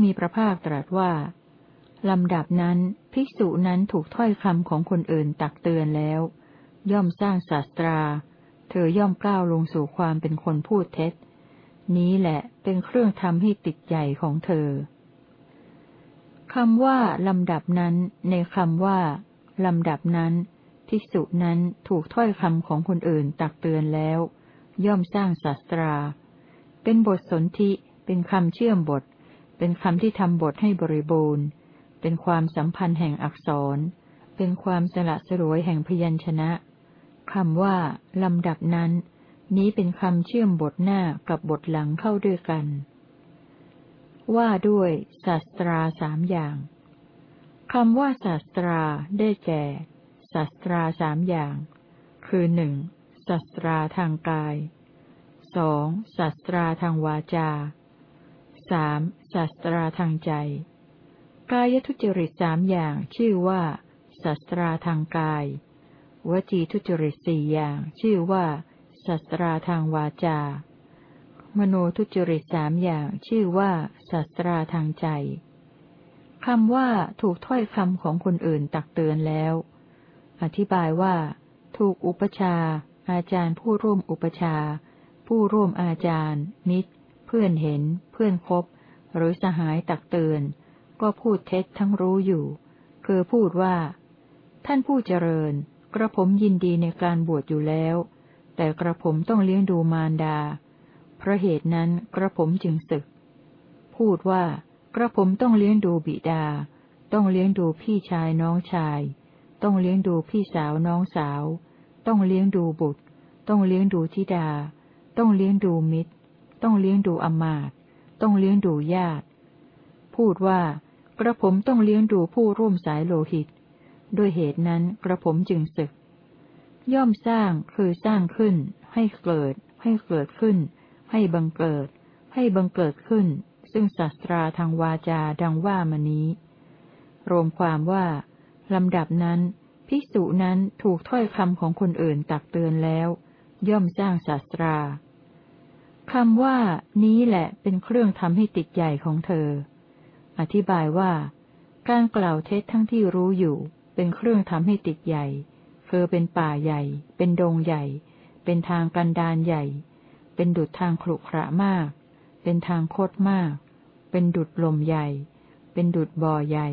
้มีพระภาคตรัสว่า ลำดับนั้น ภิกษุนั้นถูกถ้อยคำของคนอื่นตักเตือนแล้ว ย่อมสร้างศาสตรา เธอย่อมก้าวลงสู่ความเป็นคนพูดเท็จ นี้แหละเป็นเครื่องทำให้ติดใหญ่ของเธอคำว่า ลำดับนั้น ในคำว่า ลำดับนั้น ภิกษุนั้นถูกถ้อยคำของคนอื่นตักเตือนแล้ว ย่อมสร้างศาสตรา เป็นบทสนธิเป็นคำเชื่อมบท เป็นคำที่ทำบทให้บริบูรณ์ เป็นความสัมพันธ์แห่งอักษร เป็นความสละสลวยแห่งพยัญชนะคำว่า ลำดับนั้น นี้เป็นคำเชื่อมบทหน้ากับบทหลังเข้าด้วยกัน ว่าด้วยศาสตราสามอย่างคำว่าศาสตราได้แก่ศาสตราสามอย่าง คือหนึ่งศาสตราทางกายสองศาสตราทางวาจา สามศาสตราทางใจ กายทุจริตสามอย่างชื่อว่าศาสตราทางกาย วจีทุจริตสี่อย่างชื่อว่าศาสตราทางวาจา มโนทุจริตสามอย่างชื่อว่าศาสตราทางใจคำว่าถูกถ้อยคำของคนอื่นตักเตือนแล้ว อธิบายว่า ถูกอุปชา อาจารย์ผู้ร่วมอุปชา ผู้ร่วมอาจารย์ มิตร เพื่อนเห็น เพื่อนคบ หรือสหายตักเตือน ก็พูดเท็จทั้งรู้อยู่ คือพูดว่า ท่านผู้เจริญ กระผมยินดีในการบวชอยู่แล้ว แต่กระผมต้องเลี้ยงดูมารดา เพราะเหตุนั้นกระผมจึงศึก พูดว่า กระผมต้องเลี้ยงดูบิดา ต้องเลี้ยงดูพี่ชายน้องชาย ต้องเลี้ยงดูพี่สาวน้องสาว ต้องเลี้ยงดูบุตร ต้องเลี้ยงดูธิดา ต้องเลี้ยงดูมิตร ต้องเลี้ยงดูอมาตต้องเลี้ยงดูญาติ พูดว่ากระผมต้องเลี้ยงดูผู้ร่วมสายโลหิต ด้วยเหตุนั้นกระผมจึงศึก ย่อมสร้างคือสร้างขึ้น ให้เกิด ให้เกิดขึ้น ให้บังเกิด ให้บังเกิดขึ้น ซึ่งศาสตราทางวาจาดังว่ามานี้ รวมความว่า ลำดับนั้นภิกษุนั้นถูกถ้อยคำของคนอื่นตักเตือนแล้ว ย่อมสร้างศาสตรา คำว่า นี้แหละเป็นเครื่องทำให้ติดใหญ่ของเธอ อธิบายว่า การกล่าวเท็จทั้งที่รู้อยู่ เป็นเครื่องทำให้ติดใหญ่คือเป็นป่าใหญ่ เป็นดงใหญ่ เป็นทางกันดานใหญ่ เป็นดุจทางขรุขระมาก เป็นทางโคดมาก เป็นดุจลมใหญ่ เป็นดุจบ่อใหญ่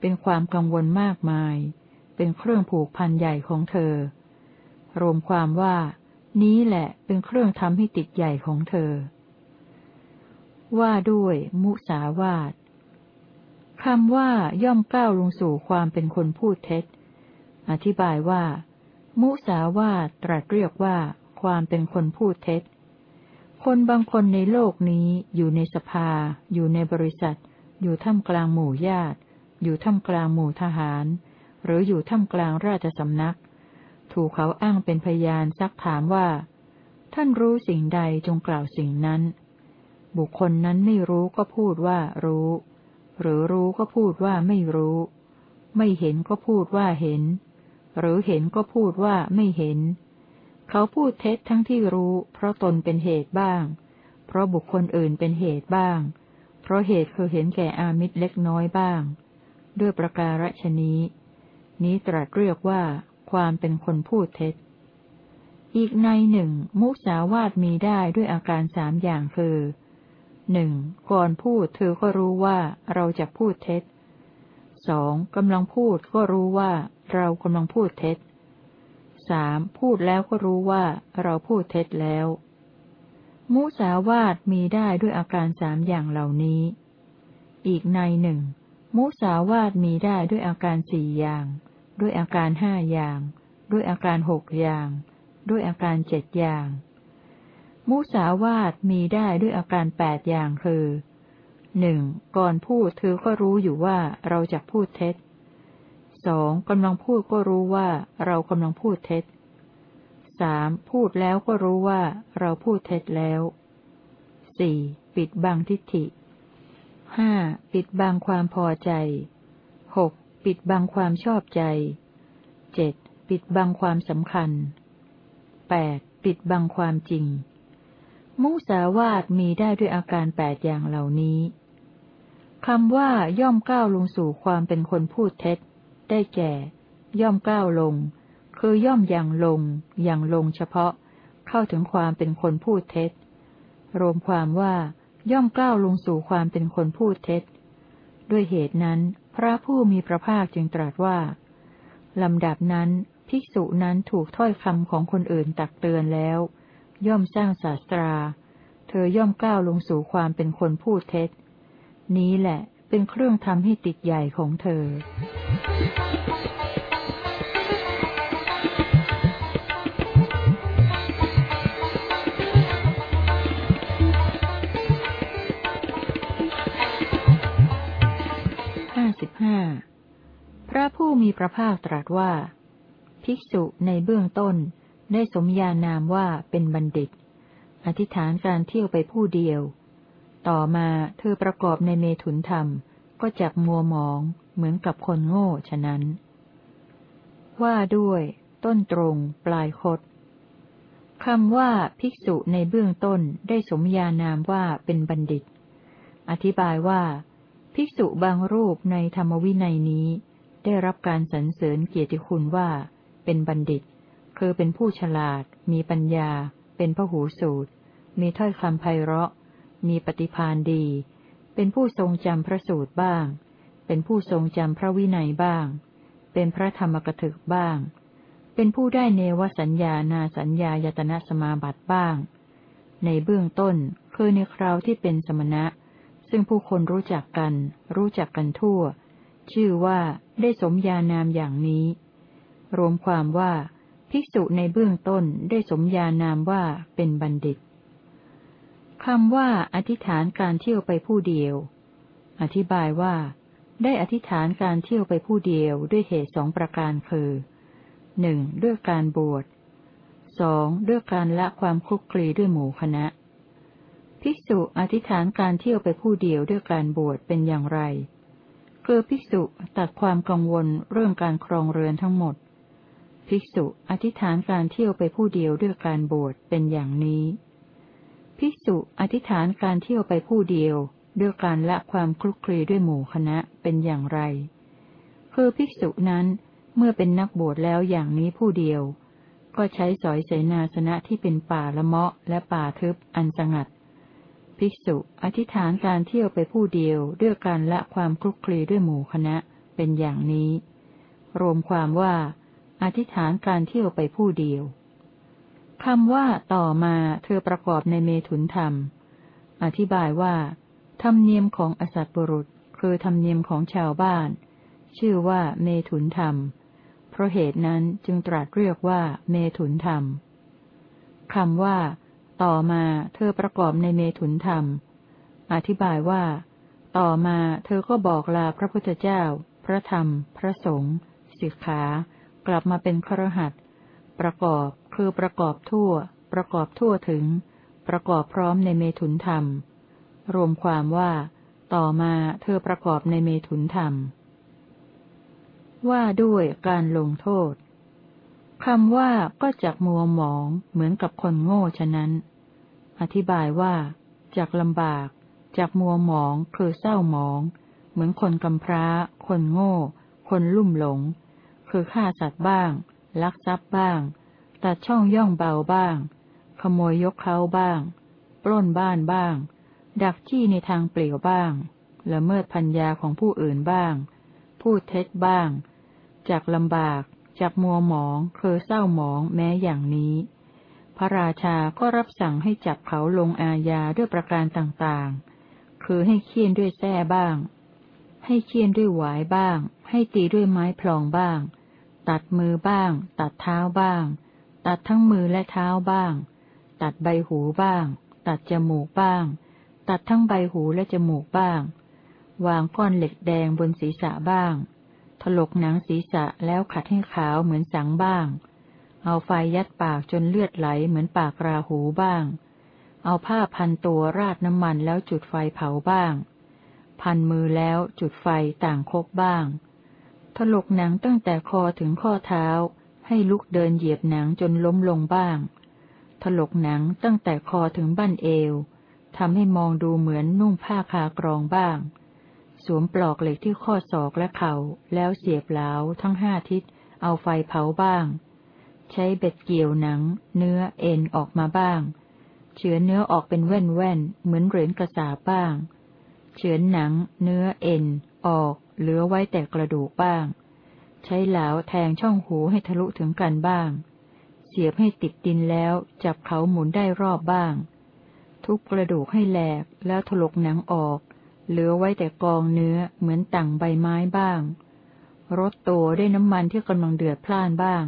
เป็นความกังวลมากมาย เป็นเครื่องผูกพันใหญ่ของเธอ รวมความว่า นี้แหละเป็นเครื่องทำให้ติดใหญ่ของเธอ ว่าด้วย มุสาวาทคำว่าย่อมก้าวลงสู่ความเป็นคนพูดเท็จ อธิบายว่า มุสาวาทตรัสเรียกว่า ความเป็นคนพูดเท็จ คนบางคนในโลกนี้อยู่ในสภา อยู่ในบริษัท อยู่ท่ามกลางหมู่ญาติ อยู่ท่ามกลางหมู่ทหาร หรืออยู่ท่ามกลางราชสำนัก ถูกเขาอ้างเป็นพยานซักถามว่า ท่านรู้สิ่งใดจงกล่าวสิ่งนั้น บุคคลนั้นไม่รู้ก็พูดว่ารู้ หรือรู้ก็พูดว่าไม่รู้ ไม่เห็นก็พูดว่าเห็น หรือเห็นก็พูดว่าไม่เห็น เขาพูดเท็จทั้งที่รู้ เพราะตนเป็นเหตุบ้าง เพราะบุคคลอื่นเป็นเหตุบ้าง เพราะเหตุคือเห็นแก่อามิตรเล็กน้อยบ้าง ด้วยประการฉนี้นี้ตรัสเรียกว่า ความเป็นคนพูดเท็จ อีกในหนึ่ง มุสาวาทมีได้ด้วยอาการสามอย่างคือหนึ่งก่อนพูดเธอก็รู้ว่าเราจะพูดเท็จสองกำลังพูดก็รู้ว่าเรากำลังพูดเท็จสามพูดแล้วก็รู้ว่าเราพูดเท็จแล้ว มุสาวาทมีได้ด้วยอาการสามอย่างเหล่านี้ อีกในหนึ่ง มุสาวาทมีได้ด้วยอาการสี่อย่าง ด้วยอาการห้าอย่าง ด้วยอาการหกอย่าง ด้วยอาการเจ็ดอย่าง มุสาวาทมีได้ด้วยอาการแปดอย่างคือหนึ่งก่อนพูดเธอก็รู้อยู่ว่าเราจะพูดเท็จสองกำลังพูดก็รู้ว่าเรากำลังพูดเท็จสามพูดแล้วก็รู้ว่าเราพูดเท็จแล้วสี่ปิดบังทิฏฐิห้าปิดบังความพอใจหก ปิดบังความชอบใจเจ็ดปิดบังความสำคัญแปดปิดบังความจริง มุสาวาทมีได้ด้วยอาการแปดอย่างเหล่านี้คำว่าย่อมก้าวลงสู่ความเป็นคนพูดเท็จ ได้แก่ ย่อมก้าวลง คือย่อมอย่างลง อย่างลงเฉพาะ เข้าถึงความเป็นคนพูดเท็จ รวมความว่าย่อมก้าวลงสู่ความเป็นคนพูดเท็จ ด้วยเหตุนั้น พระผู้มีพระภาคจึงตรัสว่า ลำดับนั้น ภิกษุนั้นถูกถ้อยคำของคนอื่นตักเตือนแล้ว ย่อมสร้างศาสตรา เธอย่อมก้าวลงสู่ความเป็นคนพูดเท็จ นี้แหละเป็นเครื่องทำให้ติดใหญ่ของเธอ ห้าสิบห้าพระผู้มีพระภาคตรัสว่า ภิกษุในเบื้องต้นได้สมญานามว่าเป็นบัณฑิต อธิษฐานการเที่ยวไปผู้เดียว ต่อมาเธอประกอบในเมถุนธรรม ก็จักมัวหมองเหมือนกับคนโง่ฉะนั้น ว่าด้วย ต้นตรง ปลายคดคำว่าภิกษุในเบื้องต้นได้สมญานามว่าเป็นบัณฑิต อธิบายว่า ภิกษุบางรูปในธรรมวินัยนี้ ได้รับการสรรเสริญเกียรติคุณว่า เป็นบัณฑิต คือเป็นผู้ฉลาด มีปัญญา เป็นพหูสูตร มีถ้อยคำไพเราะ มีปฏิพานดี เป็นผู้ทรงจำพระสูตรบ้าง เป็นผู้ทรงจำพระวินัยบ้าง เป็นพระธรรมกถึกบ้าง เป็นผู้ได้เนวสัญญานาสัญญายตนะสมาบัติบ้าง ในเบื้องต้นคือในคราวที่เป็นสมณะ ซึ่งผู้คนรู้จักกัน รู้จักกันทั่ว ชื่อว่าได้สมญานามอย่างนี้ รวมความว่า ภิกษุในเบื้องต้นได้สมญานามว่าเป็นบัณฑิตคำว่าอธิษฐานการเที่ยวไปผู้เดียว อธิบายว่า ได้อธิษฐานการเที่ยวไปผู้เดียวด้วยเหตุสองประการคือหนึ่งด้วยการบวชสองด้วยการละความคลุกคลีด้วยหมู่คณะ ภิกษุอธิษฐานการเที่ยวไปผู้เดียวด้วยการบวชเป็นอย่างไร คือภิกษุตัดความกังวลเรื่องการครองเรือนทั้งหมด ภิกษุอธิษฐานการเที่ยวไปผู้เดียวด้วยการบวชเป็นอย่างนี้ ภิกษุอธิษฐานการเที่ยวไปผู้เดียวด้วยการละความคลุกคลีด้วยหมู่คณะเป็นอย่างไร คือภิกษุนั้นเมื่อเป็นนักบวชแล้วอย่างนี้ผู้เดียว ก็ใช้สอยเสนาสนะที่เป็นป่าละเมาะและป่าทึบอันสงัด ภิกษุอธิษฐานการเที่ยวไปผู้เดียวด้วยการละความคลุกคลีด้วยหมู่คณะเป็นอย่างนี้ รวมความว่า อธิษฐานการเที่ยวไปผู้เดียวคำว่าต่อมาเธอประกอบในเมถุนธรรม อธิบายว่า ธรรมเนียมของอสัตบุรุษ คือธรรมเนียมของชาวบ้าน ชื่อว่าเมถุนธรรม เพราะเหตุนั้นจึงตรัสเรียกว่าเมถุนธรรมคำว่า ต่อมาเธอประกอบในเมถุนธรรม อธิบายว่า ต่อมาเธอก็บอกลาพระพุทธเจ้า พระธรรม พระสงฆ์สิกขา กลับมาเป็นครหัสประกอบคือประกอบทั่ว ประกอบทั่วถึง ประกอบพร้อมในเมถุนธรรม รวมความว่า ต่อมาเธอประกอบในเมถุนธรรม ว่าด้วยการลงโทษ คำว่าก็จักมัวหมองเหมือนกับคนโง่ฉะนั้น อธิบายว่าจากลำบากจากมัวหมองคือเศร้าหมอง เหมือนคนกำพร้า คนโง่ คนลุ่มหลง คือฆ่าสัตว์บ้าง ลักทรัพย์บ้าง ตัดช่องย่องเบาบ้าง ขโมยยกเขาบ้าง ปล้นบ้านบ้าง ดักจี้ในทางเปลี่ยวบ้างละเมิดพัญญาของผู้อื่นบ้าง พูดเท็จบ้าง จากลำบาก จากมัวหมองคือเศร้าหมองแม้อย่างนี้ พระราชาก็รับสั่งให้จับเขาลงอาญาด้วยประการต่างๆ คือให้เคี่ยนด้วยแส้บ้าง ให้เคี่ยนด้วยหวายบ้าง ให้ตีด้วยไม้พลองบ้าง ตัดมือบ้าง ตัดเท้าบ้าง ตัดทั้งมือและเท้าบ้าง ตัดใบหูบ้าง ตัดจมูกบ้าง ตัดทั้งใบหูและจมูกบ้าง วางก้อนเหล็กแดงบนศีรษะบ้าง ลกหนังศีรษะแล้วขัดให้ขาวเหมือนสังบ้าง เอาไฟยัดปากจนเลือดไหลเหมือนปากราหูบ้าง เอาผ้าพันตัวราดน้ำมันแล้วจุดไฟเผาบ้าง พันมือแล้วจุดไฟต่างคบบ้าง ถลกหนังตั้งแต่คอถึงข้อเท้า ให้ลุกเดินเหยียบหนังจนล้มลงบ้าง ถลกหนังตั้งแต่คอถึงบั้นเอวทำให้มองดูเหมือนนุ่งผ้าคากรองบ้าง สวมปลอกเหล็กที่ข้อศอกและเขา่า แล้วเสียบเหลาทั้งห้าทิศ เอาไฟเผาบ้าง ใช้เบ็ดเกี่ยวหนัง เนื้อเอ็นออกมาบ้าง เฉือนเนื้อออกเป็นแว่นแว่นเหมือนเหรียญกระสาบ้าง เฉือนหนัง เนื้อเอ็น ออก เหลือไว้แต่กระดูกบ้าง ใช้เหลาแทงช่องหูให้ทะลุถึงกันบ้าง เสียบให้ติดดินแล้วจับเขาหมุนได้รอบบ้าง ทุกกระดูกให้แหลกแล้วถลกหนังออก เหลือไว้แต่กองเนื้อเหมือนต่างใบไม้บ้างรดตัวด้วยน้ำมันที่กำลังเดือดพล่านบ้าง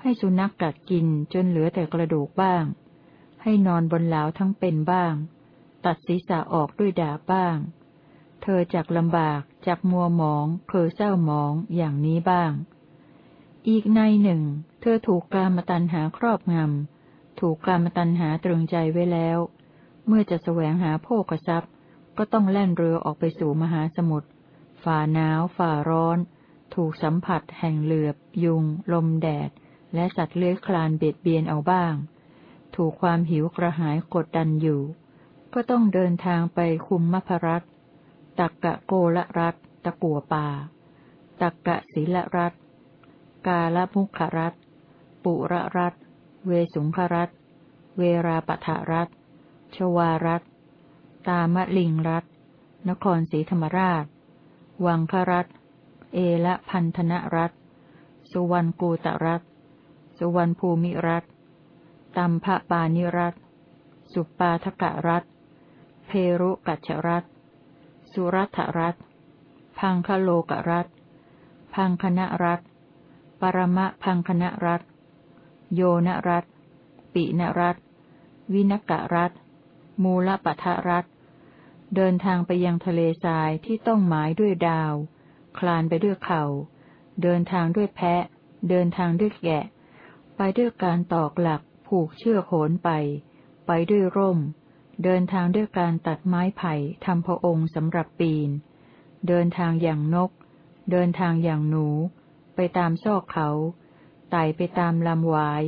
ให้สุนัขกกัดกินจนเหลือแต่กระดูกบ้าง ให้นอนบนเหลาทั้งเป็นบ้าง ตัดศีรษะออกด้วยดาบบ้าง เธอจากลำบากจากมัวหมองเพอเศร้าหมองอย่างนี้บ้าง อีกในหนึ่ง เธอถูกกามตันหาครอบงำ ถูกกามตันหาตรึงใจไว้แล้ว เมื่อจะแสวงหาโภคทรัพย์ ก็ต้องแล่นเรือออกไปสู่มหาสมุทร ฝ่าหนาว ฝ่าร้อน ถูกสัมผัส แห่งเหลือบ ยุง ลมแดด และสัตว์เลื้อยคลานเบียดเบียนเอาบ้าง ถูกความหิวกระหายกดดันอยู่ ก็ต้องเดินทางไปคุมมพรัตตักกะโกละรัตตะกัวป่า ตักกะศีละรัตกาละมุขรัตปุระรัตเวสุงครัตเวราปทารัตชวารัต ตามะลิงรัตนครศรีธรรมราช วังครัตเอละพันธนรัตสุวรรณกูตรัตสุวรรณภูมิรัตตัมภปานิรัตสุปาทกะรัตเพรุกัจรัตสุรัตรัตพังคโลกรัตพังคณรัตปรมะพังคณรัตโยนรัตปินรัตวินกะรัตมูลปัทรัต เดินทางไปยังทะเลทรายที่ต้องหมายด้วยดาว คลานไปด้วยเขา่า เดินทางด้วยแพะ เดินทางด้วยแกะ ไปด้วยการตอกหลัก ผูกเชือกโหนไป ไปด้วยร่ม เดินทางด้วยการตัดไม้ไผ่ทำพระองค์สำหรับปีน เดินทางอย่างนก เดินทางอย่างหนู ไปตามซอกเขาไต่ไปตามลำวาย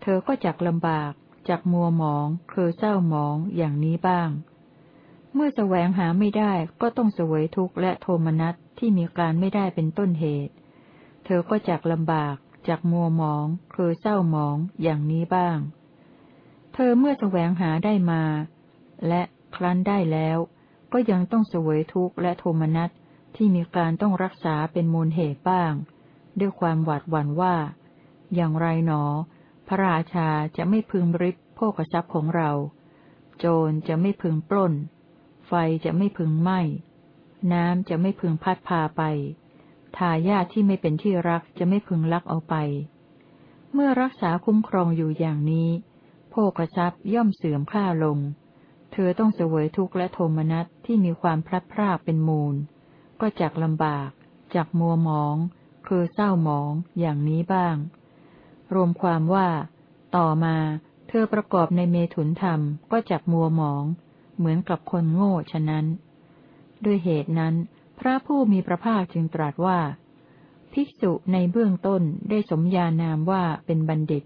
เธอก็จักลำบาก จักมัวหมอง คือเศร้าหมองอย่างนี้บ้าง เมื่อแสวงหาไม่ได้ก็ต้องเสวยทุกข์และโทมนัสที่มีการไม่ได้เป็นต้นเหตุ เธอก็จากลำบากจากมัวหมอง คือเศร้าหมองอย่างนี้บ้าง เธอเมื่อแสวงหาได้มา และครั้นได้แล้ว ก็ยังต้องเสวยทุกข์และโทมนัสที่มีการต้องรักษาเป็นมูลเหตุบ้าง ด้วยความหวาดหวั่นว่า อย่างไรหนอ พระราชาจะไม่พึงริบโภคทรัพย์ของเรา โจรจะไม่พึงปล้น ไฟจะไม่พึงไหม้ น้ำจะไม่พึงพัดพาไป ทายาทที่ไม่เป็นที่รักจะไม่พึงลักเอาไป เมื่อรักษาคุ้มครองอยู่อย่างนี้ โภกทรัพย์ย่อมเสื่อมค่าลง เธอต้องเสวยทุกข์และโทมนัสที่มีความพลัดพรากเป็นมูล ก็จากลำบาก จากมัวหมอง คือเศร้าหมองอย่างนี้บ้าง รวมความว่า ต่อมาเธอประกอบในเมถุนธรรมก็จากมัวหมอง เหมือนกับคนโง่ฉะนั้น ด้วยเหตุนั้น พระผู้มีพระภาคจึงตรัสว่า ภิกษุในเบื้องต้นได้สมญานามว่าเป็นบัณฑิต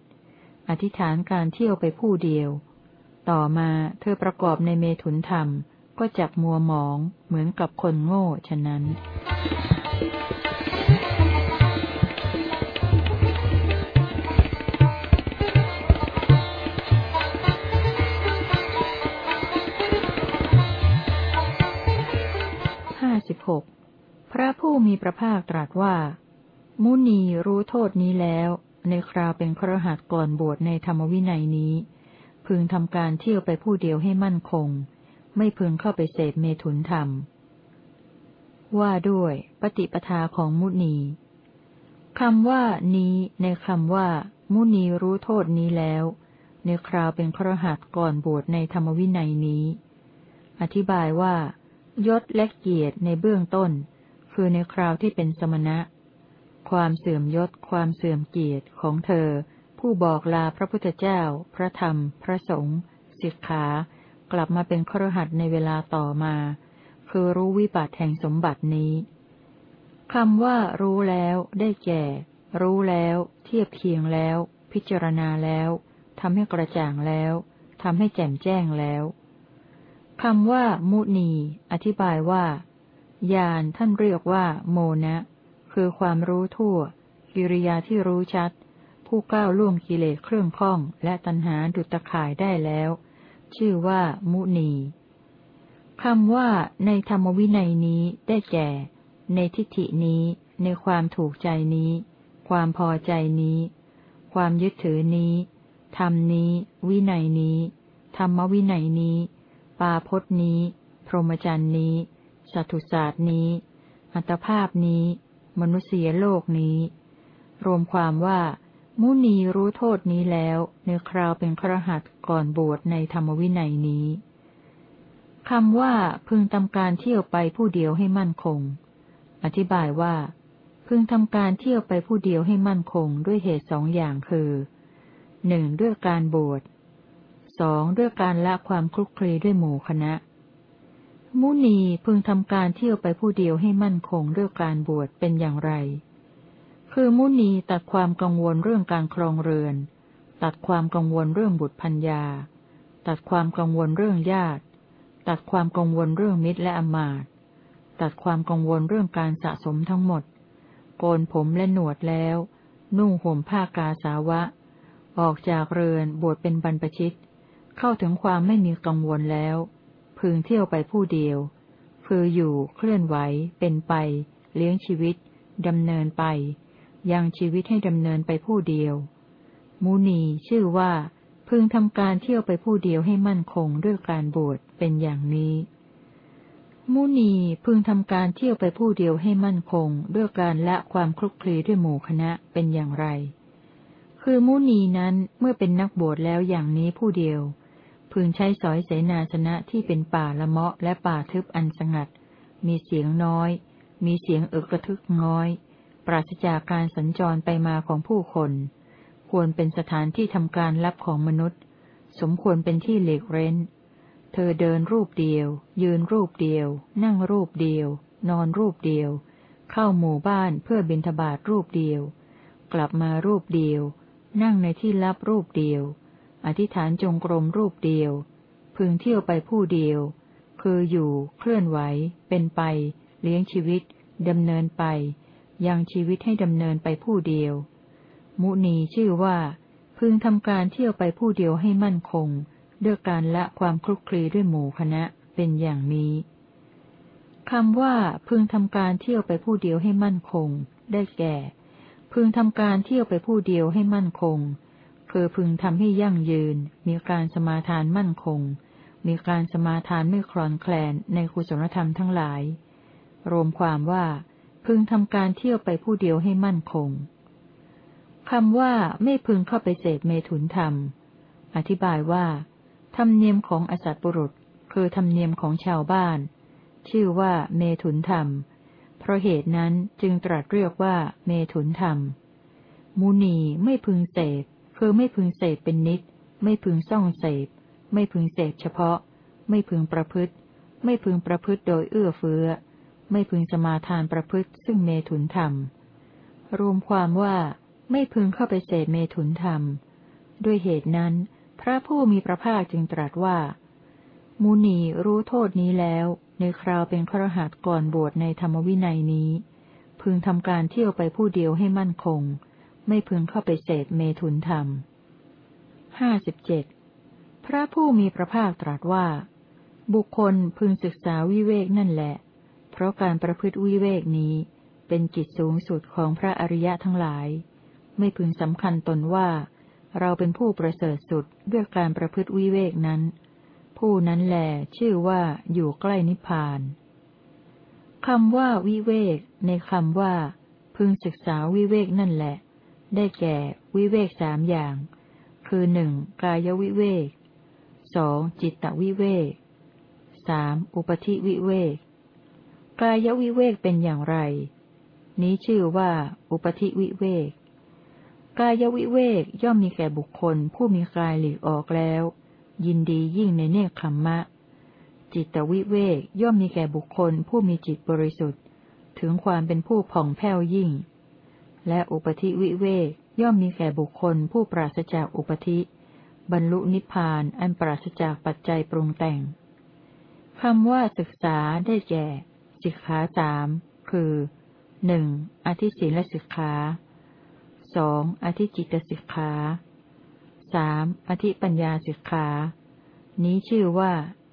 อธิษฐานการเที่ยวไปผู้เดียว ต่อมาเธอประกอบในเมถุนธรรม ก็จักมัวหมอง เหมือนกับคนโง่ฉะนั้น หกพระผู้มีพระภาคตรัสว่า มุนีรู้โทษนี้แล้ว ในคราวเป็นครหัสก่อนบวชในธรรมวินัยนี้ พึงทำการเที่ยวไปผู้เดียวให้มั่นคง ไม่พึงเข้าไปเสพเมถุนธรรม ว่าด้วย ปฏิปทาของมุนีคำว่า นี้ ในคำว่า มุนีรู้โทษนี้แล้ว ในคราวเป็นครหัสก่อนบวชในธรรมวินัยนี้ อธิบายว่า ยศและเกียรติในเบื้องต้น คือในคราวที่เป็นสมณะ ความเสื่อมยศ ความเสื่อมเกียรติของเธอ ผู้บอกลาพระพุทธเจ้า พระธรรม พระสงฆ์สิกขา กลับมาเป็นครหัสในเวลาต่อมา คือรู้วิบัติแห่งสมบัตินี้คำว่า รู้แล้วได้แก่ รู้แล้ว เทียบเคียงแล้ว พิจารณาแล้วทำให้กระจ่างแล้วทำให้แจ่มแจ้งแล้ว คำว่า มุนี อธิบายว่าญาณท่านเรียกว่า โมนะ คือความรู้ทั่ว กิริยาที่รู้ชัด ผู้ก้าวล่วงกิเลสเครื่องข้อง และตัณหาดุจตะข่ายได้แล้ว ชื่อว่า มุนีคำว่า ในธรรมวินัยนี้ได้แก่ ในทิฏฐินี้ ในความถูกใจนี้ ความพอใจนี้ ความยึดถือนี้ธรรมนี้ วินัยนี้ ธรรมวินัยนี้ ปาพจนี้ พรหมจรรย์นี้สัตุศาสตร์นี้ อัตภาพนี้ มนุษยโลกนี้ รวมความว่า มุนีรู้โทษนี้แล้วในคราวเป็นครหัสก่อนบวชในธรรมวินัยนี้คำว่าพึงทำการเที่ยวไปผู้เดียวให้มั่นคง อธิบายว่า พึงทำการเที่ยวไปผู้เดียวให้มั่นคงด้วยเหตุสองอย่างคือหนึ่งด้วยการบวช สองด้วยการละความคลุกคลีด้วยหมู่คณะ มุนีพึงทำการเที่ยวไปผู้เดียวให้มั่นคงด้วยการบวชเป็นอย่างไร คือมุนีตัดความกังวลเรื่องการครองเรือน ตัดความกังวลเรื่องบุตรพัญญา ตัดความกังวลเรื่องญาติ ตัดความกังวลเรื่องมิตรและอมาตตัดความกังวลเรื่องการสะสมทั้งหมด โกนผมและหนวดแล้ว นุ่งห่มผ้ากาสาวะออกจากเรือนบวชเป็นบรรพชิต เข้าถึงความไม่มีกังวลแล้ว พึงเที่ยวไปผู้เดียว คืออยู่เคลื่อนไหว เป็นไป เลี้ยงชีวิตดำเนินไป ยังชีวิตให้ดำเนินไปผู้เดียว มุนีชื่อว่า พึงทำการเที่ยวไปผู้เดียวให้มั่นคงด้วยการบวชเป็นอย่างนี้ มุนีพึงทำการเที่ยวไปผู้เดียวให้มั่นคงด้วยการละความคลุกคลีด้วยหมู่คณะเป็นอย่างไร คือมุนีนั้นเมื่อเป็นนักบวชแล้วอย่างนี้ผู้เดียว พึงใช้สอยเสนาสนะที่เป็นป่าละเมาะและป่าทึบอันสงัด มีเสียงน้อย มีเสียงอึกระทึกน้อย ปราศจากการสัญจรไปมาของผู้คน ควรเป็นสถานที่ทำการลับของมนุษย์ สมควรเป็นที่เหล็กเร้น เธอเดินรูปเดียว ยืนรูปเดียว นั่งรูปเดียว นอนรูปเดียว เข้าหมู่บ้านเพื่อบิณฑบาตรูปเดียว กลับมารูปเดียว นั่งในที่ลับรูปเดียว อธิษฐานจงกรมรูปเดียว พึงเที่ยวไปผู้เดียว คืออยู่ เคลื่อนไหว เป็นไป เลี้ยงชีวิตดำเนินไป ยังชีวิตให้ดำเนินไปผู้เดียว มุนีชื่อว่า พึงทำการเที่ยวไปผู้เดียวให้มั่นคง ด้วยการละความคลุกคลีด้วยหมู่คณะเป็นอย่างนี้คำว่าพึงทำการเที่ยวไปผู้เดียวให้มั่นคง ได้แก่ พึงทำการเที่ยวไปผู้เดียวให้มั่นคง คือพึงทำให้ยั่งยืน มีการสมาทานมั่นคง มีการสมาทานไม่คลอนแคลนในกุศลธรรมทั้งหลาย รวมความว่า พึงทำการเที่ยวไปผู้เดียวให้มั่นคงคำว่าไม่พึงเข้าไปเสพเมถุนธรรม อธิบายว่า ธรรมเนียมของอสัตบุรุษ คือธรรมเนียมของชาวบ้าน ชื่อว่าเมถุนธรรม เพราะเหตุนั้นจึงตรัสเรียกว่าเมถุนธรรม มุนีไม่พึงเสพ คือไม่พึงเสพเป็นนิด ไม่พึงซ่องเสพ ไม่พึงเสพเฉพาะ ไม่พึงประพฤติ ไม่พึงประพฤติโดยเอื้อเฟื้อ ไม่พึงสมาทานประพฤติซึ่งเมถุนธรรม รวมความว่าไม่พึงเข้าไปเสพเมถุนธรรม ด้วยเหตุนั้น พระผู้มีพระภาคจึงตรัสว่า มุนีรู้โทษนี้แล้ว ในคราวเป็นครหัสก่อนบวชในธรรมวินัยนี้ พึงทำการเที่ยวไปผู้เดียวให้มั่นคง ไม่พึงเข้าไปเสพเมถุนธรรมห้าสิบเจ็ดพระผู้มีพระภาคตรัสว่า บุคคลพึงศึกษาวิเวกนั่นแหละ เพราะการประพฤติวิเวกนี้ เป็นจิตสูงสุดของพระอริยะทั้งหลาย ไม่พึงสำคัญตนว่า เราเป็นผู้ประเสริฐสุดด้วยการประพฤติวิเวกนั้น ผู้นั้นแหลชื่อว่าอยู่ใกล้นิพพานคำว่าวิเวก ในคำว่า พึงศึกษาวิเวกนั่นแหละ ได้แก่ วิเวกสามอย่าง คือหนึ่งกายวิเวกสองจิตตวิเวกสามอุปธิวิเวกกายวิเวกเป็นอย่างไร นี้ชื่อว่า อุปธิวิเวกกายวิเวกย่อมมีแก่บุคคลผู้มีกายหลีกออกแล้ว ยินดียิ่งในเนคขมมะ จิตตวิเวกย่อมมีแก่บุคคลผู้มีจิตบริสุทธิ์ ถึงความเป็นผู้ผ่องแผ้วยิ่ง และอุปธิวิเวกย่อมมีแก่บุคคลผู้ปราศจากอุปธิ บรรลุนิพพานอันปราศจากปัจจัยปรุงแต่งคำว่าศึกษาได้แก่สิกขาสามคือหนึ่งอธิศีลสิกขาสองอธิจิตสิกขาสามอธิปัญญาสิกขา นี้ชื่อว่า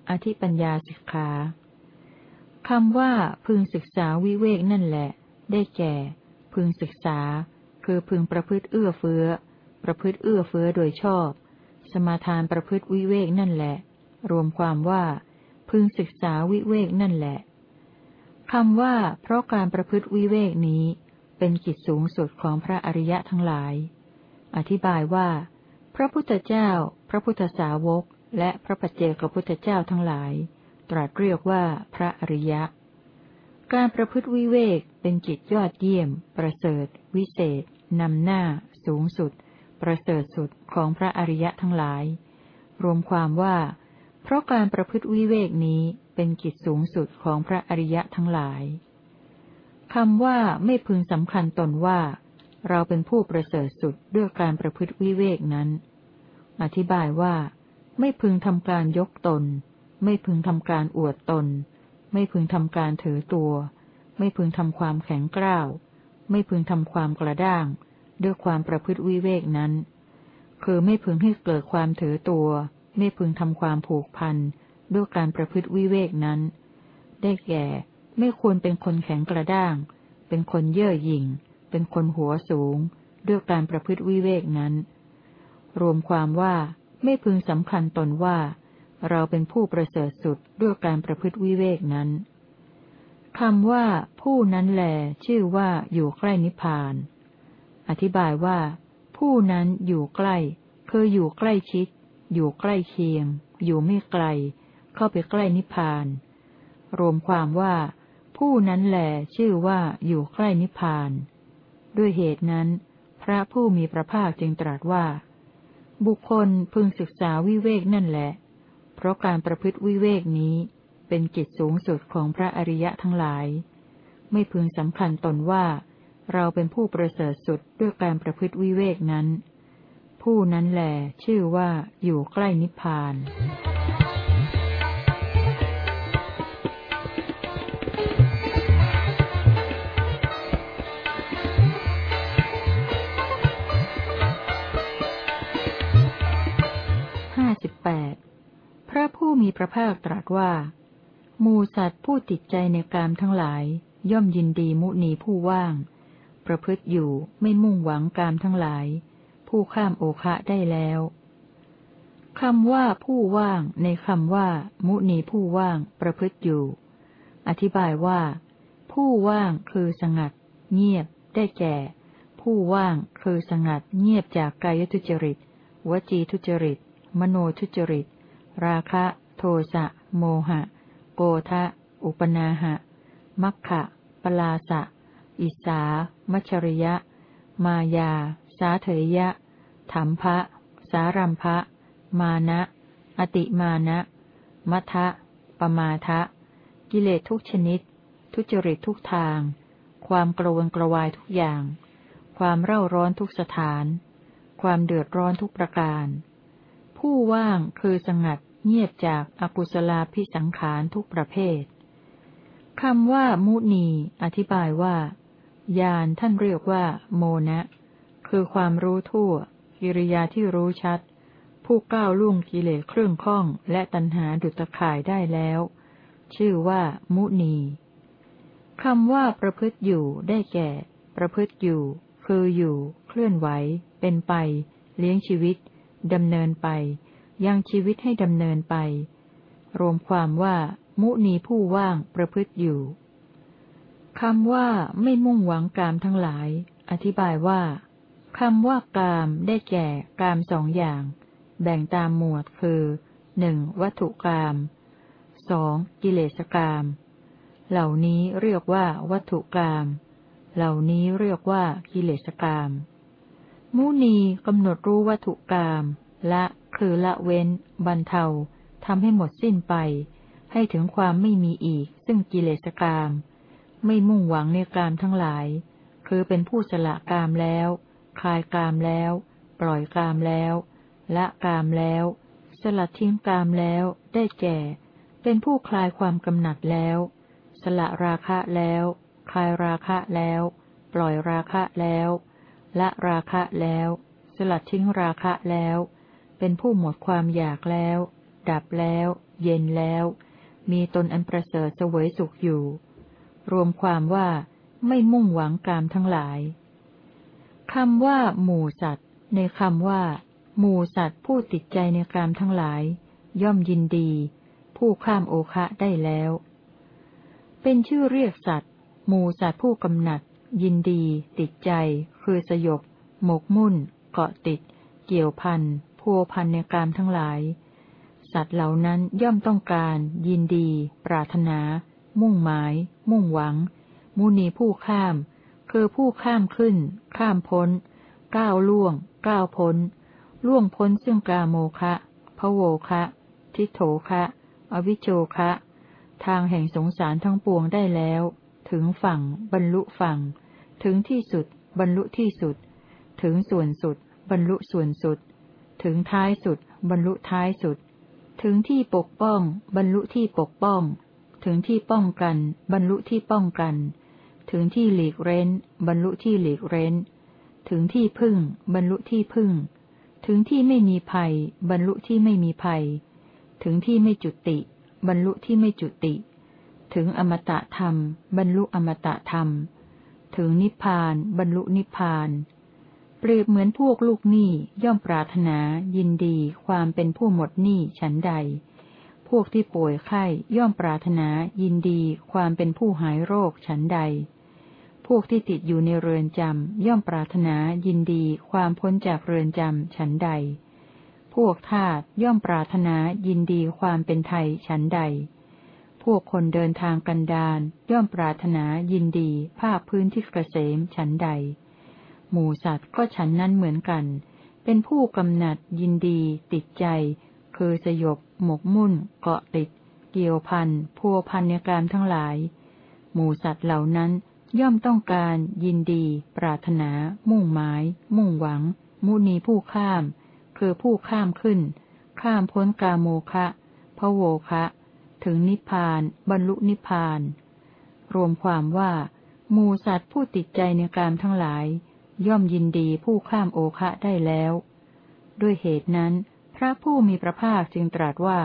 อธิปัญญาสิกขาคำว่าพึงศึกษาวิเวกนั่นแหละ ได้แก่ พึงศึกษา คือพึงประพฤติเอื้อเฟื้อ ประพฤติเอื้อเฟื้อโดยชอบ สมาทานประพฤติวิเวกนั่นแหละ รวมความว่า พึงศึกษาวิเวกนั่นแหละคำว่า เพราะการประพฤติวิเวกนี้ เป็นกิจสูงสุดของพระอริยะทั้งหลาย อธิบายว่า พระพุทธเจ้า พระพุทธสาวก และพระปัจเจกพุทธเจ้าทั้งหลาย ตรัสเรียกว่าพระอริยะ การประพฤติวิเวกเป็นกิจยอดเยี่ยม ประเสริฐ วิเศษ นำหน้า สูงสุด ประเสริฐสุดของพระอริยะทั้งหลาย รวมความว่า เพราะการประพฤติวิเวกนี้เป็นกิจสูงสุดของพระอริยะทั้งหลายคำว่าไม่พึงสำคัญตนว่า เราเป็นผู้ประเสริฐสุดด้วยการประพฤติวิเวกนั้น อธิบายว่า ไม่พึงทำการยกตน ไม่พึงทำการอวดตน ไม่พึงทำการถือตัว ไม่พึงทำความแข็งกร้าว ไม่พึงทำความกระด้าง ด้วยความประพฤติวิเวกนั้น คือไม่พึงให้เกิดความถือตัว ไม่พึงทำความผูกพันด้วยการประพฤติวิเวกนั้น ได้แก่ ไม่ควรเป็นคนแข็งกระด้าง เป็นคนเย่อหยิ่ง เป็นคนหัวสูง ด้วยการประพฤติวิเวกนั้น รวมความว่าไม่พึงสำคัญตนว่า เราเป็นผู้ประเสริฐสุดด้วยการประพฤติวิเวกนั้นคำว่า ผู้นั้นแหลชื่อว่าอยู่ใกล้นิพพาน อธิบายว่า ผู้นั้นอยู่ใกล้ คืออยู่ใกล้ชิด อยู่ใกล้เคียง อยู่ไม่ไกล เข้าไปใกล้นิพพาน รวมความว่า ผู้นั้นแหลชื่อว่าอยู่ใกล้นิพพาน ด้วยเหตุนั้น พระผู้มีพระภาคจึงตรัสว่า บุคคลพึงศึกษาวิเวกนั่นแหละ เพราะการประพฤติวิเวกนี้ เป็นกิจสูงสุดของพระอริยะทั้งหลาย ไม่พึงสำคัญตนว่า เราเป็นผู้ประเสริฐสุดด้วยการประพฤติวิเวกนั้น ผู้นั้นแหลชื่อว่าอยู่ใกล้นิพพานแปด พระผู้มีพระภาคตรัสว่า มูสัตว์ผู้ติดใจในกามทั้งหลาย ย่อมยินดีมุนีผู้ว่าง ประพฤติอยู่ไม่มุ่งหวังกามทั้งหลาย ผู้ข้ามโอคะได้แล้วคำว่าผู้ว่างในคำว่า มุนีผู้ว่าง ประพฤติอยู่ อธิบายว่า ผู้ว่างคือสงัด เงียบ ได้แก่ ผู้ว่างคือสงัด เงียบจากกายทุจริต วจีทุจริต มโนทุจริต ราคะ โทสะ โมหะ โกทะ อุปนาหะ มัคคะปลาสะ อิสา มัชริยะ มายา สาเถยะถัมภะ สารัมภะ มานะ อติมานะ มัทะปมาทะ กิเลสทุกชนิด ทุจริตทุกทาง ความกระวนกระวายทุกอย่าง ความเร่าร้อนทุกสถาน ความเดือดร้อนทุกประการ ผู้ว่างคือสงัด เงียบจากอากุศลาพิสังขารทุกประเภทคำว่า มุนี อธิบายว่า ญาณท่านเรียกว่า โมนะ คือความรู้ทั่ว กิริยาที่รู้ชัด ผู้ก้าวล่วงกิเลสเครื่องข้อง และตัณหาดุจข่ายได้แล้ว ชื่อว่า มุนีคำว่าประพฤติอยู่ได้แก่ ประพฤติอยู่ คืออยู่ เคลื่อนไหว เป็นไป เลี้ยงชีวิตดำเนินไป ยังชีวิตให้ดำเนินไป รวมความว่า มุนีผู้ว่างประพฤติอยู่คำว่าไม่มุ่งหวังกามทั้งหลาย อธิบายว่าคำว่ากามได้แก่กามสองอย่าง แบ่งตามหมวดคือหนึ่งวัตถุกามสองกิเลสกาม เหล่านี้เรียกว่าวัตถุกาม เหล่านี้เรียกว่ากิเลสกาม มุนีกำหนดรู้วัตถุกาม ละคือละเว้น บรรเทาทำให้หมดสิ้นไป ให้ถึงความไม่มีอีก ซึ่งกิเลสกามไม่มุ่งหวังในกามทั้งหลาย คือเป็นผู้สละกามแล้ว คลายกามแล้ว ปล่อยกามแล้ว ละกามแล้ว สลัดทิ้งกามแล้ว ได้แก่ เป็นผู้คลายความกำหนัดแล้ว สละราคะแล้ว คลายราคะแล้ว ปล่อยราคะแล้ว ละราคะแล้ว สลัดทิ้งราคะแล้ว เป็นผู้หมดความอยากแล้ว ดับแล้ว เย็นแล้ว มีตนอันประเสริฐเสวยสุขอยู่ รวมความว่าไม่มุ่งหวังกามทั้งหลายคำว่า หมู่สัตว์ ในคำว่า หมู่สัตว์ผู้ติดใจในกามทั้งหลาย ย่อมยินดี ผู้ข้ามโอคะได้แล้ว เป็นชื่อเรียกสัตว์ หมู่สัตว์ผู้กำหนัด ยินดี ติดใจ คือสยบ หมกมุ่น เกาะติด เกี่ยวพัน พัวพันในกามทั้งหลาย สัตว์เหล่านั้นย่อมต้องการ ยินดี ปรารถนา มุ่งหมาย มุ่งหวัง มุนีผู้ข้าม คือผู้ข้ามขึ้น ข้ามพ้น ก้าวล่วง ก้าวพ้น ล่วงพ้นซึ่งกาโมคะพะโวคะ ทิโถคะ อวิโชคะ ทางแห่งสงสารทั้งปวงได้แล้ว ถึงฝั่ง บรรลุฝั่ง ถึงที่สุด บรรลุที่สุด ถึงส่วนสุด บรรลุส่วนสุด ถึงท้ายสุด บรรลุท้ายสุด ถึงที่ปกป้อง บรรลุที่ปกป้อง ถึงที่ป้องกัน บรรลุที่ป้องกัน ถึงที่หลีกเร้น บรรลุที่หลีกเร้น ถึงที่พึ่ง บรรลุที่พึ่ง ถึงที่ไม่มีภัย บรรลุที่ไม่มีภัย ถึงที่ไม่จุติ บรรลุที่ไม่จุติ ถึงอมตะธรรม บรรลุอมตะธรรม ถึงนิพพาน บรรลุนิพพาน เปรียบเหมือนพวกลูกหนี้ย่อมปรารถนา ยินดี ความเป็นผู้หมดหนี้ฉันใด พวกที่ป่วยไข้ย่อมปรารถนา ยินดี ความเป็นผู้หายโรคฉันใด พวกที่ติดอยู่ในเรือนจำย่อมปรารถนา ยินดี ความพ้นจากเรือนจำฉันใด พวกทาสย่อมปรารถนา ยินดีความเป็นไทยฉันใด พวกคนเดินทางกันดารย่อมปรารถนายินดีภาพพื้นที่เกษมฉันใด หมูสัตว์ก็ฉันนั้นเหมือนกัน เป็นผู้กำหนัดยินดี ติดใจ คือสยบ หมกมุ่น เกาะติด เกี่ยวพันพัวพันในการทั้งหลาย หมูสัตว์เหล่านั้นย่อมต้องการยินดี ปรารถนา มุ่งหมาย มุ่งหวัง มุนีผู้ข้าม คือผู้ข้ามขึ้น ข้ามพ้นกาโมคะพะโวคะ ถึงนิพพาน บรรลุนิพพาน รวมความว่ามูสัตว์ผู้ติดใจในกามทั้งหลาย ย่อมยินดีผู้ข้ามโอคะได้แล้ว ด้วยเหตุนั้น พระผู้มีพระภาคจึงตรัสว่า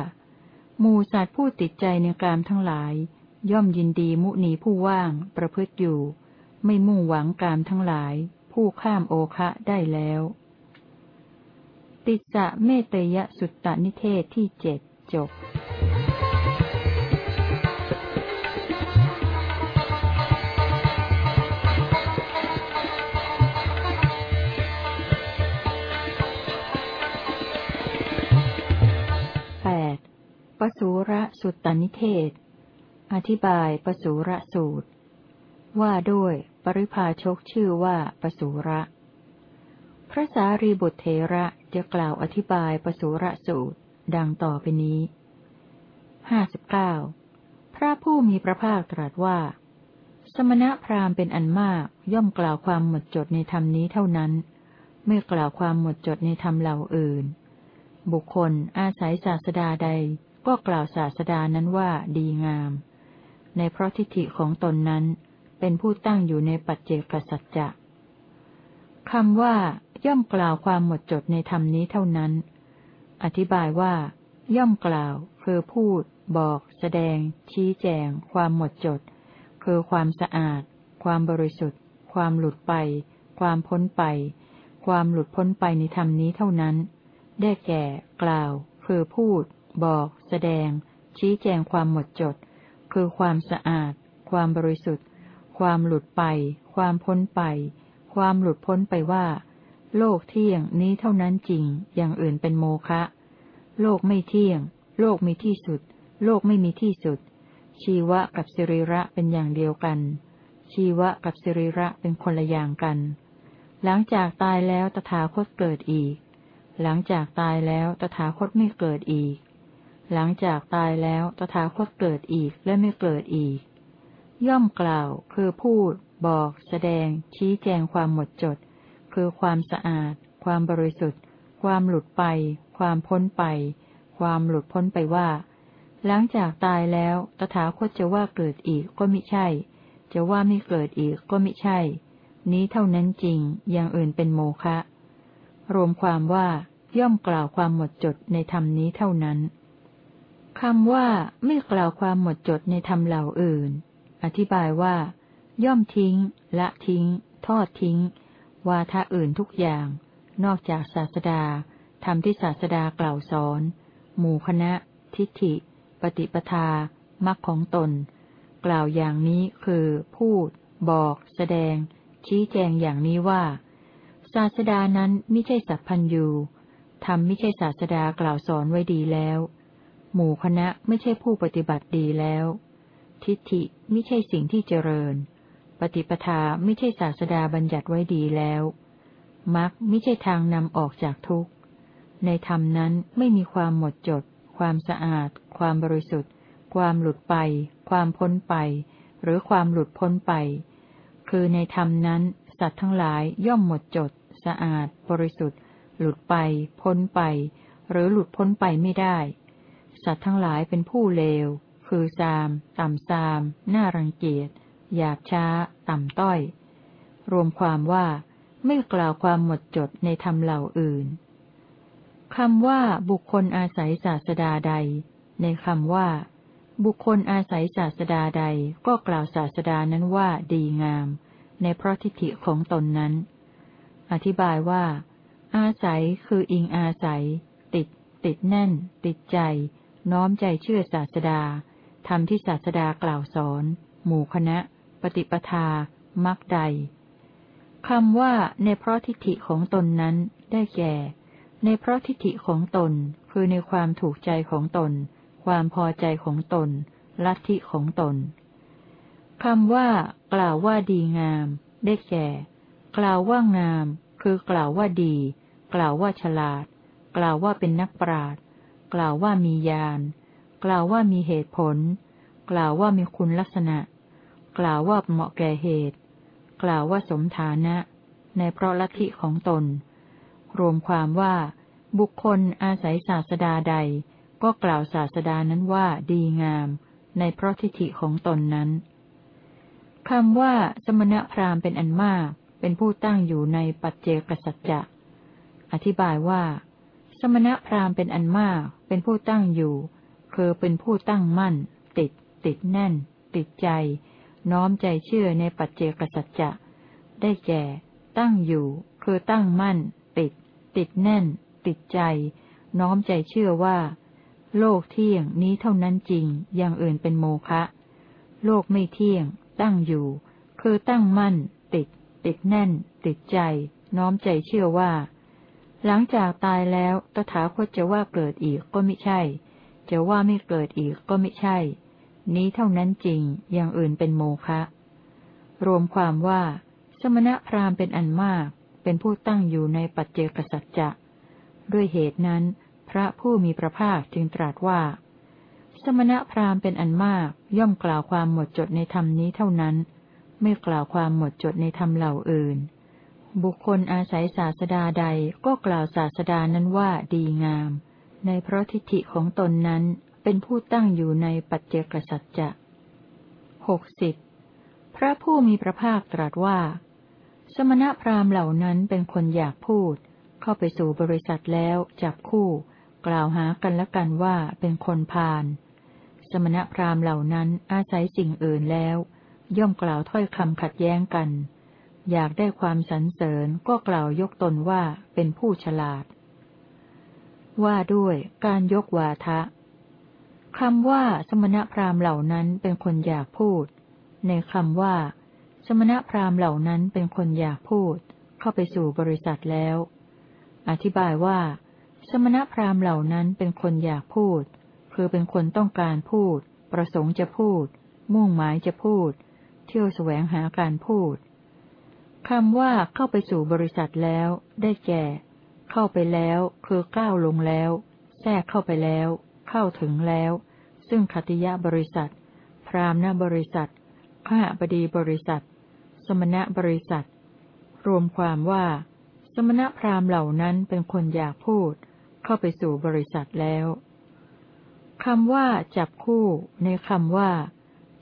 มูสัตว์ผู้ติดใจในกามทั้งหลาย ย่อมยินดีมุนีผู้ว่างประพฤติอยู่ ไม่มุ่งหวังกามทั้งหลาย ผู้ข้ามโอคะได้แล้ว ติสะเมตยสุตตนิเทศที่เจ็ดจบ ปสูระสุตตนิเทศ อธิบายปสูระสูตร ว่าด้วยปริพาชกชื่อว่าปสูระ พระสารีบุตรเทระจะกล่าวอธิบายปสูระสูตร ดังต่อไปนี้ ห้าสิบเก้า พระผู้มีพระภาคตรัสว่า สมณะพราหมณ์เป็นอันมากย่อมกล่าวความหมดจดในธรรมนี้เท่านั้น ไม่กล่าวความหมดจดในธรรมเหล่าอื่นบุคคลอาศัยศาสดาใด ก็กล่าวศาสดานั้นว่าดีงาม ในเพราะทิฏฐิของตนนั้น เป็นผู้ตั้งอยู่ในปัจเจกสัจจะคำว่า ย่อมกล่าวความหมดจดในธรรมนี้เท่านั้น อธิบายว่า ย่อมกล่าวคือพูด บอก แสดง ชี้แจง ความหมดจด คือความสะอาด ความบริสุทธิ์ ความหลุดไป ความพ้นไป ความหลุดพ้นไปในธรรมนี้เท่านั้น ได้แก่ กล่าว คือพูด บอก แสดง ชี้แจงความหมดจด คือความสะอาด ความบริสุทธิ์ ความหลุดไป ความพ้นไป ความหลุดพ้นไปว่า โลกเที่ยงนี้เท่านั้นจริง อย่างอื่นเป็นโมฆะ โลกไม่เที่ยง โลกมีที่สุด โลกไม่มีที่สุด ชีวะกับสิริระเป็นอย่างเดียวกัน ชีวะกับสิริระเป็นคนละอย่างกัน หลังจากตายแล้วตถาคตเกิดอีกหลังจากตายแล้วตถาคตไม่เกิดอีก หลังจากตายแล้วตถาคตเกิดอีกและไม่เกิดอีก ย่อมกล่าวคือพูด บอก แสดง ชี้แจงความหมดจด คือความสะอาด ความบริสุทธิ์ ความหลุดไป ความพ้นไป ความหลุดพ้นไปว่า หลังจากตายแล้วตถาคตจะว่าเกิดอีกก็ไม่ใช่ จะว่าไม่เกิดอีกก็ไม่ใช่ นี้เท่านั้นจริงอย่างอื่นเป็นโมฆะรวมความว่าย่อมกล่าวความหมดจดในธรรมนี้เท่านั้น คำว่าไม่กล่าวความหมดจดในธรรมเหล่าอื่น อธิบายว่า ย่อมทิ้ง ละทิ้ง ทอดทิ้ง วาทะอื่นทุกอย่าง นอกจากศาสดาธรรมที่ศาสดากล่าวสอน หมู่คณะ ทิฏฐิ ปฏิปทามรรคของตน กล่าวอย่างนี้คือ พูด บอก แสดง ชี้แจงอย่างนี้ว่า ศาสดานั้นไม่ใช่สัพพัญยูทำไม่ใช่ศาสดากล่าวสอนไว้ดีแล้ว หมู่คณะไม่ใช่ผู้ปฏิบัติดีแล้ว ทิฏฐิไม่ใช่สิ่งที่เจริญ ปฏิปทาไม่ใช่ศาสดาบัญญัติไว้ดีแล้วมรรคไม่ใช่ทางนำออกจากทุกข์ ในธรรมนั้นไม่มีความหมดจด ความสะอาด ความบริสุทธิ์ ความหลุดไป ความพ้นไป หรือความหลุดพ้นไป คือในธรรมนั้น สัตว์ทั้งหลายย่อมหมดจด สะอาด บริสุทธิ์ หลุดไป พ้นไป หรือหลุดพ้นไปไม่ได้ สัตว์ทั้งหลายเป็นผู้เลว คือซาม ต่ำซาม น่ารังเกียจ หยาบช้า ต่ำต้อย รวมความว่าไม่กล่าวความหมดจดในธรรมเหล่าอื่นคำว่าบุคคลอาศัยศาสดาใด ในคำว่า บุคคลอาศัยศาสดาใดก็กล่าวศาสดานั้นว่าดีงาม ในเพราะทิฏฐิของตนนั้น อธิบายว่า อาศัยคืออิงอาศัย ติด ติดแน่น ติดใจ น้อมใจเชื่อศาสดาทำที่ศาสดากล่าวสอน หมู่คณะ ปฏิปทา มักใดคำว่าในเพราะทิฏฐิของตนนั้นได้แก่ ในเพราะทิฏฐิของตน คือในความถูกใจของตน ความพอใจของตน ลัทธิของตนคำว่า กล่าวว่าดีงาม ได้แก่ กล่าวว่างาม คือกล่าวว่าดี กล่าวว่าฉลาด กล่าวว่าเป็นนักปราชญ์ กล่าวว่ามีญาณ กล่าวว่ามีเหตุผล กล่าวว่ามีคุณลักษณะ กล่าวว่าเหมาะแก่เหตุ กล่าวว่าสมฐานะ ในเพราะลัทธิของตน รวมความว่า บุคคลอาศัยศาสดาใด ก็กล่าวศาสดานั้นว่าดีงาม ในเพราะทิฏฐิของตนนั้นคำว่าสมณพราหมณ์เป็นอันมาก เป็นผู้ตั้งอยู่ในปัจเจกสัจจะ อธิบายว่า สมณพราหมณ์เป็นอันมาก เป็นผู้ตั้งอยู่ คือเป็นผู้ตั้งมั่น ติด ติดแน่น ติดใจ น้อมใจเชื่อในปัจเจกสัจจะ ได้แก่ ตั้งอยู่ คือตั้งมั่น ติด ติดแน่น ติดใจ น้อมใจเชื่อว่า โลกเที่ยงนี้เท่านั้นจริง อย่างอื่นเป็นโมฆะ โลกไม่เที่ยง ตั้งอยู่ คือตั้งมั่น ติด ติดแน่น ติดใจ น้อมใจเชื่อว่า หลังจากตายแล้วตถาคตจะว่าเกิดอีกก็ไม่ใช่ จะว่าไม่เกิดอีกก็ไม่ใช่ นี้เท่านั้นจริง อย่างอื่นเป็นโมฆะ รวมความว่า สมณพราหมณ์เป็นอันมาก เป็นผู้ตั้งอยู่ในปัจเจกสัจจะ ด้วยเหตุนั้น พระผู้มีพระภาคจึงตรัสว่า สมณพราหมณ์เป็นอันมาก ย่อมกล่าวความหมดจดในธรรมนี้เท่านั้น ไม่กล่าวความหมดจดในธรรมเหล่าอื่น บุคคลอาศัยศาสดาใดก็กล่าวศาสดานั้นว่าดีงาม ในเพราะทิฏฐิของตนนั้นเป็นผู้ตั้งอยู่ในปัจเจกสัจจะหกสิบพระผู้มีพระภาคตรัสว่า สมณพราหมณ์เหล่านั้นเป็นคนอยากพูด เข้าไปสู่บริษัทแล้วจับคู่ กล่าวหากันและกันว่าเป็นคนพาลสมณพราหมณ์เหล่านั้นอาศัยสิ่งอื่นแล้ว ย่อมกล่าวถ้อยคำขัดแย้งกัน อยากได้ความสรรเสริญก็กล่าวยกตนว่าเป็นผู้ฉลาด ว่าด้วยการยกวาทะคำว่าสมณพราหมณ์เหล่านั้นเป็นคนอยากพูด ในคำว่า สมณพราหมณ์เหล่านั้นเป็นคนอยากพูด เข้าไปสู่บริษัทแล้ว อธิบายว่า สมณพราหมณ์เหล่านั้นเป็นคนอยากพูด คือเป็นคนต้องการพูด ประสงค์จะพูด มุ่งหมายจะพูด เที่ยวแสวงหาการพูด คำว่าเข้าไปสู่บริษัทแล้ว ได้แก่ เข้าไปแล้ว คือก้าวลงแล้ว แทรกเข้าไปแล้ว เข้าถึงแล้ว ซึ่งคติยะบริษัท พรามณบริษัทข้าบดีบริษัท สมณะบริษัท รวมความว่า สมณพราหมณ์เหล่านั้นเป็นคนอยากพูด เข้าไปสู่บริษัทแล้วคำว่า จับคู่ ในคำว่า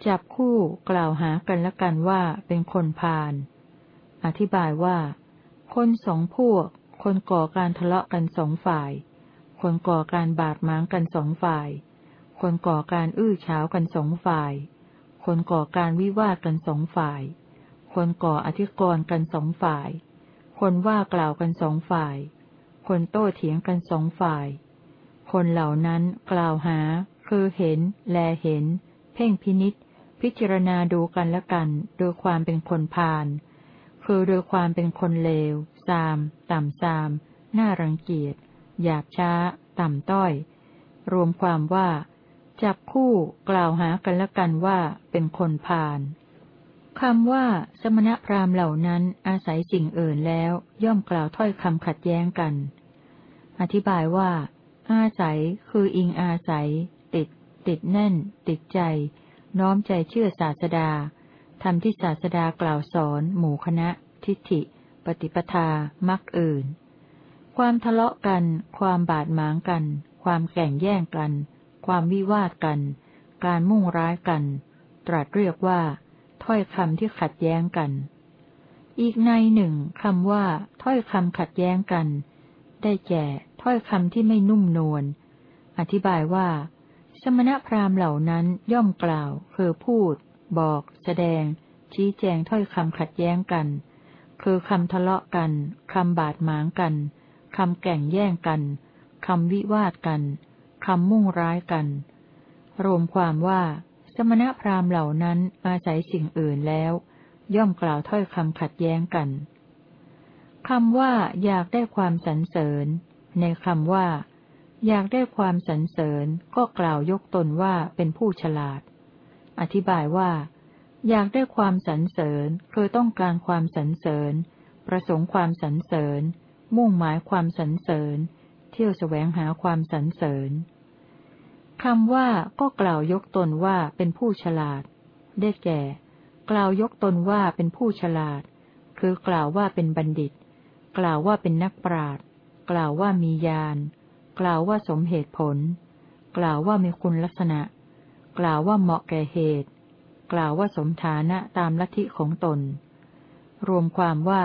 จับคู่กล่าวหากันและกันว่าเป็นคนพาล อธิบายว่า คนสองพวก คนก่อการทะเลาะกันสองฝ่าย คนก่อการบาดหมางกันสองฝ่าย คนก่อการอื้อฉาวกันสองฝ่าย คนก่อการวิวาทกันสองฝ่าย คนก่ออธิกรณ์กันสองฝ่าย คนว่ากล่าวกันสองฝ่าย คนโต้เถียงกันสองฝ่าย คนเหล่านั้นกล่าวหา คือเห็น แลเห็น เพ่งพินิษพิจารณาดูกันและกัน โดยความเป็นคนพาล คือโดยความเป็นคนเลวซาม ต่ำซาม น่ารังเกียจ หยาบช้า ต่ำต้อย รวมความว่า จับคู่กล่าวหากันละกันว่าเป็นคนพาลคำว่าสมณพราหมณ์เหล่านั้นอาศัยสิ่งอื่นแล้วย่อมกล่าวถ้อยคำขัดแย้งกัน อธิบายว่า อาศัยคืออิงอาศัย ติด ติดแน่น ติดใจ น้อมใจเชื่อศาสดา ทำที่ศาสดากล่าวสอน หมู่คณะ ทิฏฐิ ปฏิปทา มักอื่น ความทะเลาะกัน ความบาดหมางกัน ความแข่งแย่งกัน ความวิวาทกัน การมุ่งร้ายกัน ตรัสเรียกว่า ถ้อยคำที่ขัดแย้งกัน อีกในหนึ่งคำว่า ถ้อยคำขัดแย้งกัน ได้แก่ ถ้อยคำที่ไม่นุ่มนวล อธิบายว่า สมณพราหมณ์เหล่านั้นย่อมกล่าว คือพูด บอก แสดง ชี้แจงถ้อยคำขัดแย้งกัน คือคำทะเลาะกันคำบาดหมางกันคำแก่งแย่งกันคำวิวาทกันคำมุ่งร้ายกัน รวมความว่า สมณพราหมณ์เหล่านั้นอาศัยสิ่งอื่นแล้ว ย่อมกล่าวถ้อยคำขัดแย้งกันคำว่าอยากได้ความสรรเสริญ ในคำว่า อยากได้ความสรรเสริญก็กล่าวยกตนว่าเป็นผู้ฉลาด อธิบายว่า อยากได้ความสรรเสริญคือต้องการความสรรเสริญ ประสงค์ความสรรเสริญ มุ่งหมายความสรรเสริญ เที่ยวแสวงหาความสรรเสริญคำว่าก็กล่าวยกตนว่าเป็นผู้ฉลาด ได้แก่ กล่าวยกตนว่าเป็นผู้ฉลาด คือกล่าวว่าเป็นบัณฑิต กล่าวว่าเป็นนักปราชญ์กล่าวว่ามีญาณกล่าวว่าสมเหตุผล กล่าวว่ามีคุณลักษณะ กล่าวว่าเหมาะแก่เหตุ กล่าวว่าสมฐานะตามลัทธิของตน รวมความว่า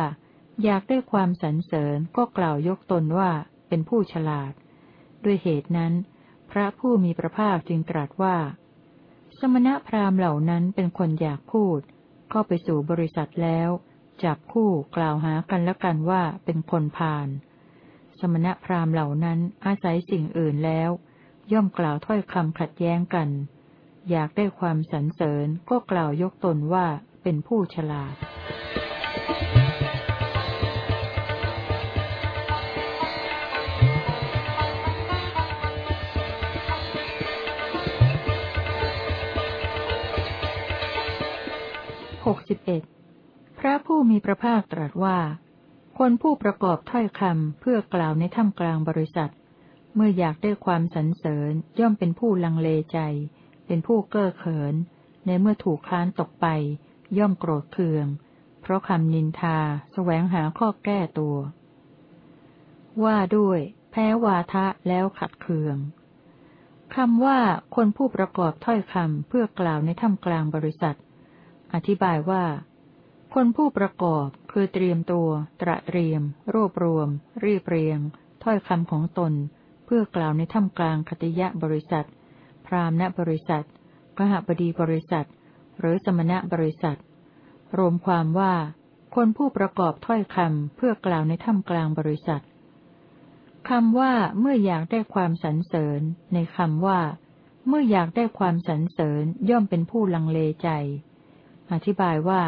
อยากได้ความสรรเสริญก็กล่าวยกตนว่าเป็นผู้ฉลาด ด้วยเหตุนั้น พระผู้มีพระภาคจึงตรัสว่า สมณพราหมณ์เหล่านั้นเป็นคนอยากพูด เข้าไปสู่บริษัทแล้ว จับคู่กล่าวหากันและกันว่าเป็นคนพาลสมณพราหมณ์เหล่านั้นอาศัยสิ่งอื่นแล้ว ย่อมกล่าวถ้อยคำขัดแย้งกัน อยากได้ความสรรเสริญก็กล่าวยกตนว่าเป็นผู้ฉลาดหกสิบเอ็ดพระผู้มีพระภาคตรัสว่า คนผู้ประกอบถ้อยคำเพื่อกล่าวในถ้ำกลางบริษัท เมื่ออยากได้ความสรรเสริญย่อมเป็นผู้ลังเลใจ เป็นผู้เก้อเขิน ในเมื่อถูกค้านตกไป ย่อมโกรธเคือง เพราะคำนินทาสแสวงหาข้อแก้ตัว ว่าด้วย แพ้วาทะแล้วขัดเคืองคำว่าคนผู้ประกอบถ้อยคำเพื่อกล่าวในถ้ำกลางบริษัท อธิบายว่า คนผู้ประกอบคือเตรียมตัว ตระเตรียม รวบรวม รีบเรียง ถ้อยคำของตน เพื่อกล่าวในถ้ำกลางคติยะบริษัท พรามณบริษัทกหบดีบริษัท หรือสมณบริษัท รวมความว่า คนผู้ประกอบถ้อยคำเพื่อกล่าวในถ้ำกลางบริษัทคำว่าเมื่ออยากได้ความสรรเสริญ ในคำว่า เมื่ออยากได้ความสรรเสริญย่อมเป็นผู้ลังเลใจ อธิบายว่า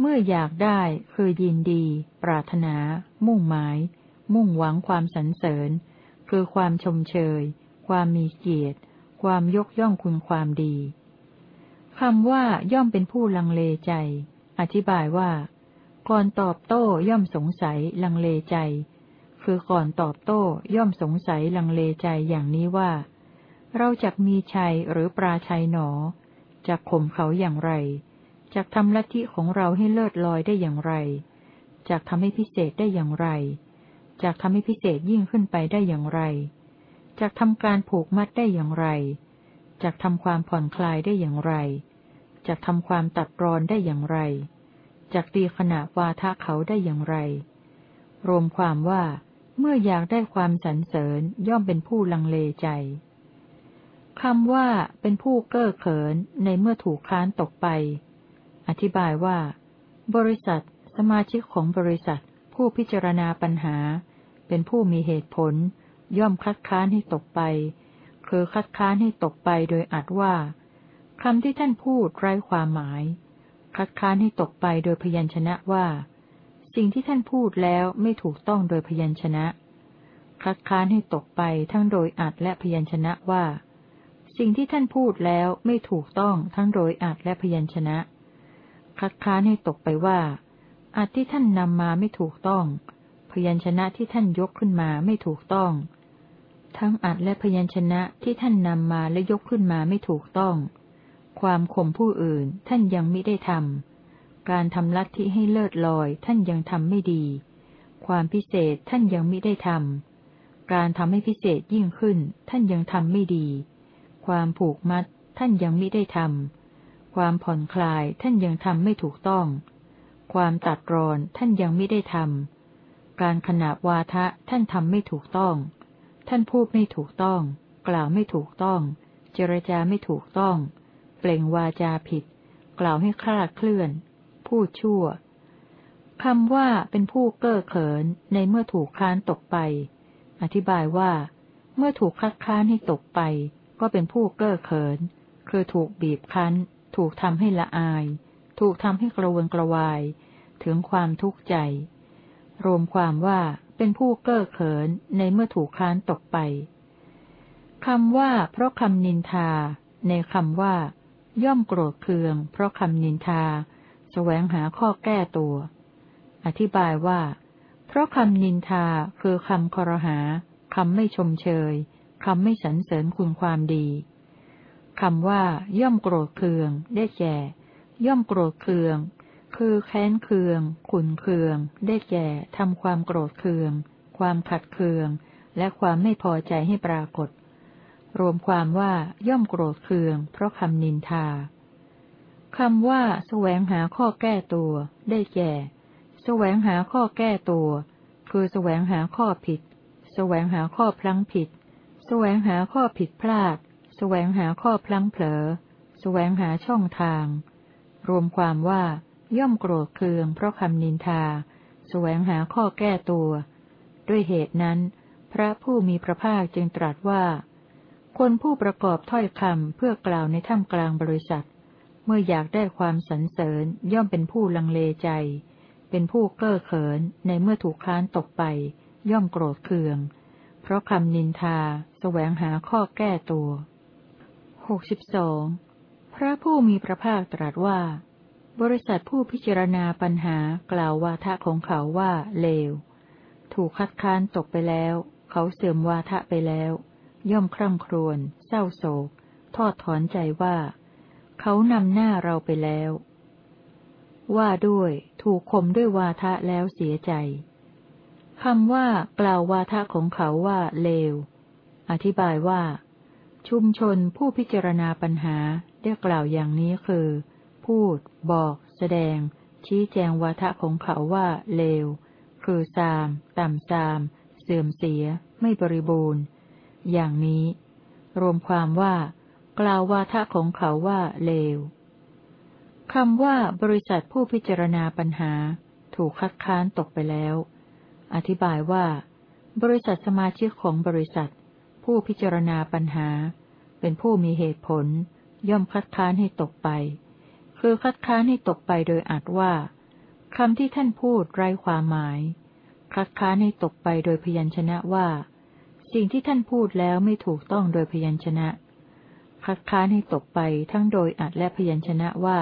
เมื่ออยากได้คือยินดี ปรารถนา มุ่งหมาย มุ่งหวังความสรรเสริญ คือความชมเชย ความมีเกียรติ ความยกย่องคุณความดีคำว่าย่อมเป็นผู้ลังเลใจ อธิบายว่า ก่อนตอบโต้ย่อมสงสัยลังเลใจ คือก่อนตอบโต้ย่อมสงสัยลังเลใจอย่างนี้ว่า เราจะมีชัยหรือปราชัยหนอจะข่มเขาอย่างไรจะทำลัทธิของเราให้เลิศลอยได้อย่างไรจะทำให้พิเศษได้อย่างไรจากทำให้พิเศษยิ่งขึ้นไปได้อย่างไร จากทำการผูกมัดได้อย่างไรจากทำความผ่อนคลายได้อย่างไรจากทำความตัดรอนได้อย่างไรจากตีขณะวาทะเขาได้อย่างไร รวมความว่า เมื่ออยากได้ความสรรเสริญย่อมเป็นผู้ลังเลใจคำว่าเป็นผู้เก้อเขินในเมื่อถูกค้านตกไป อธิบายว่า บริษัท สมาชิกของบริษัท ผู้พิจารณาปัญหา เป็นผู้มีเหตุผล ย่อมคัดค้านให้ตกไป คือคัดค้านให้ตกไปโดยอัดว่าคำที่ท่านพูดไร้ความหมาย คัดค้านให้ตกไปโดยพยัญชนะว่า สิ่งที่ท่านพูดแล้วไม่ถูกต้องโดยพยัญชนะ คัดค้านให้ตกไปทั้งโดยอัดและพยัญชนะว่า สิ่งที่ท่านพูดแล้วไม่ถูกต้องทั้งโดยอัดและพยัญชนะ คัดค้านให้ตกไปว่าอัดที่ท่านนำมาไม่ถูกต้อง พยัญชนะที่ท่านยกขึ้นมาไม่ถูกต้อง ทั้งอัดและพยัญชนะที่ท่านนำมาและยกขึ้นมาไม่ถูกต้อง ความข่มผู้อื่นท่านยังไม่ได้ทำ การทำลัทธิให้เลิศลอยท่านยังทำไม่ดี ความพิเศษท่านยังไม่ได้ทำ การทำให้พิเศษยิ่งขึ้นท่านยังทำไม่ดี ความผูกมัดท่านยังไม่ได้ทำ ความผ่อนคลายท่านยังทำไม่ถูกต้อง ความตัดรอนท่านยังไม่ได้ทำ การขณะวาทะท่านทำไม่ถูกต้อง ท่านพูดไม่ถูกต้อง กล่าวไม่ถูกต้อง เจรจาไม่ถูกต้อง เปล่งวาจาผิด กล่าวให้คลาดเคลื่อน พูดชั่วคำว่าเป็นผู้เก้อเขินในเมื่อถูกค้านตกไป อธิบายว่า เมื่อถูกคัดค้านให้ตกไป ก็เป็นผู้เก้อเขิน คือถูกบีบคั้น ถูกทำให้ละอาย ถูกทำให้กระวนกระวาย ถึงความทุกข์ใจ รวมความว่า เป็นผู้เก้อเขินในเมื่อถูกค้านตกไปคำว่า เพราะคำนินทา ในคำว่า ย่อมโกรธเคือง เพราะคำนินทาแสวงหาข้อแก้ตัว อธิบายว่า เพราะคำนินทาคือคำคอรหาคำไม่ชมเชยคำไม่สรรเสริญคุณความดีคำว่า ย่อมโกรธเคือง ได้แก่ ย่อมโกรธเคือง คือแค้นเคือง ขุนเคือง ได้แก่ทำความโกรธเคือง ความขัดเคือง และความไม่พอใจให้ปรากฏ รวมความว่าย่อมโกรธเคือง เพราะคำนินทาคำว่าแสวงหาข้อแก้ตัว ได้แก่แสวงหาข้อแก้ตัว คือแสวงหาข้อผิด แสวงหาข้อพลั้งผิด แสวงหาข้อผิดพลาด แสวงหาข้อพลั้งเผลอ แสวงหาช่องทาง รวมความว่า ย่อมโกรธเคือง เพราะคำนินทา แสวงหาข้อแก้ตัว ด้วยเหตุนั้น พระผู้มีพระภาคจึงตรัสว่า คนผู้ประกอบถ้อยคำเพื่อกล่าวในถ้ำกลางบริษัท เมื่ออยากได้ความสรรเสริญย่อมเป็นผู้ลังเลใจ เป็นผู้เก้อเขินในเมื่อถูกค้านตกไป ย่อมโกรธเคือง เพราะคำนินทา แสวงหาข้อแก้ตัวหกสิบสองพระผู้มีพระภาคตรัสว่า บริษัทผู้พิจารณาปัญหากล่าววาทะของเขาว่าเลว ถูกคัดค้านตกไปแล้ว เขาเสื่อมวาทะไปแล้ว ย่อมคร่ำครวญเศร้าโศก ทอดถอนใจว่า เขานำหน้าเราไปแล้ว ว่าด้วยถูกข่มด้วยวาทะแล้วเสียใจคำว่ากล่าววาทะของเขาว่าเลว อธิบายว่า ชุมชนผู้พิจารณาปัญหาได้กล่าวอย่างนี้คือ พูด บอก แสดง ชี้แจงวาทะของเขาว่าเลว คือซาม ต่ำซาม เสื่อมเสีย ไม่บริบูรณ์ อย่างนี้ รวมความว่า กล่าววาทะของเขาว่าเลวคำว่าบริษัทผู้พิจารณาปัญหา ถูกคัดค้านตกไปแล้ว อธิบายว่า บริษัทสมาชิกของบริษัท ผู้พิจารณาปัญหา เป็นผู้มีเหตุผล ย่อมคัดค้านให้ตกไป คือคัดค้านให้ตกไปโดยอาจว่าคำที่ท่านพูดไร้ความหมาย คัดค้านให้ตกไปโดยพยัญชนะว่า สิ่งที่ท่านพูดแล้วไม่ถูกต้องโดยพยัญชนะ คัดค้านให้ตกไปทั้งโดยอัดและพยัญชนะว่า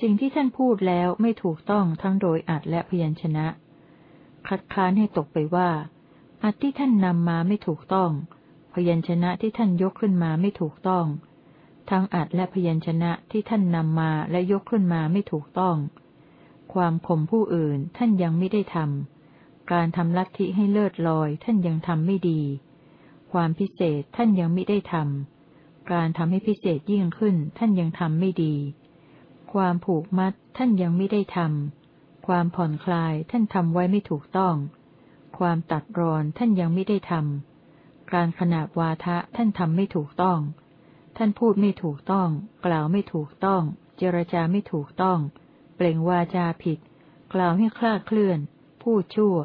สิ่งที่ท่านพูดแล้วไม่ถูกต้องทั้งโดยอัดและพยัญชนะ คัดค้านให้ตกไปว่าอัดที่ท่านนำมาไม่ถูกต้อง พยัญชนะที่ท่านยกขึ้นมาไม่ถูกต้อง ทั้งอัดและพยัญชนะที่ท่านนำมาและยกขึ้นมาไม่ถูกต้อง ความข่มผู้อื่นท่านยังไม่ได้ทำ การทำลัทธิให้เลิศลอยท่านยังทำไม่ดี ความพิเศษท่านยังไม่ได้ทำ การทำให้พิเศษยิ่งขึ้นท่านยังทำไม่ดี ความผูกมัดท่านยังไม่ได้ทำ ความผ่อนคลายท่านทำไว้ไม่ถูกต้อง ความตัดรอนท่านยังไม่ได้ทำ การขนาบวาทะท่านทำไม่ถูกต้อง ท่านพูดไม่ถูกต้อง กล่าวไม่ถูกต้อง เจรจาไม่ถูกต้อง เปล่งวาจาผิด กล่าวให้คลาดเคลื่อน พูดชั่ว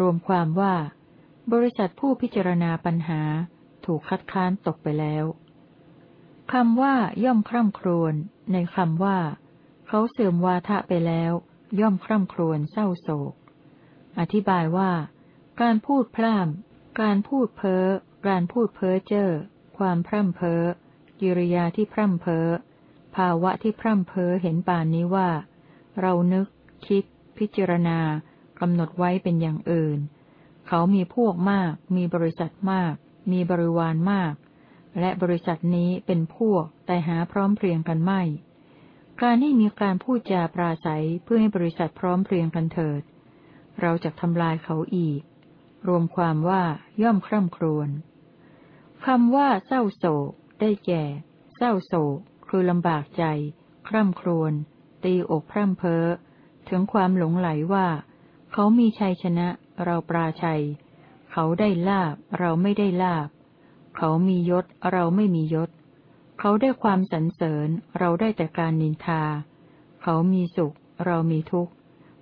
รวมความว่า บริษัทผู้พิจารณาปัญหา ถูกคัดค้านตกไปแล้วคำว่าย่อมคร่ำครวญในคำว่า เขาเสื่อมวาทะไปแล้ว ย่อมคร่ำครวญเศร้าโศก อธิบายว่า การพูดพร่ำการพูดเพ้อ การพูดเพ้อเจ้อ ความพร่ำเพ้อ กิริยาที่พร่ำเพ้อ ภาวะที่พร่ำเพ้อเห็นป่านนี้ว่า เรานึก คิด พิจารณากำหนดไว้เป็นอย่างอื่น เขามีพวกมาก มีบริษัทมาก มีบริวารมาก และบริษัทนี้เป็นพวก แต่หาพร้อมเพรียงกันไม่ การที่มีการพูดจาปราศัยเพื่อให้บริษัทพร้อมเพรียงกันเถิด เราจะทำลายเขาอีก รวมความว่าย่อมคร่ำครวญ คำว่าเศร้าโศก ได้แก่ เศร้าโศก คือลำบากใจ คร่ำครวญ ตีอกพร่ำเพ้อ ถึงความหลงไหลว่า เขามีชัยชนะ เราปราชัย เขาได้ลาบ เราไม่ได้ลาบ เขามียศ เราไม่มียศ เขาได้ความสรรเสริญ เราได้แต่การนินทา เขามีสุข เรามีทุกข์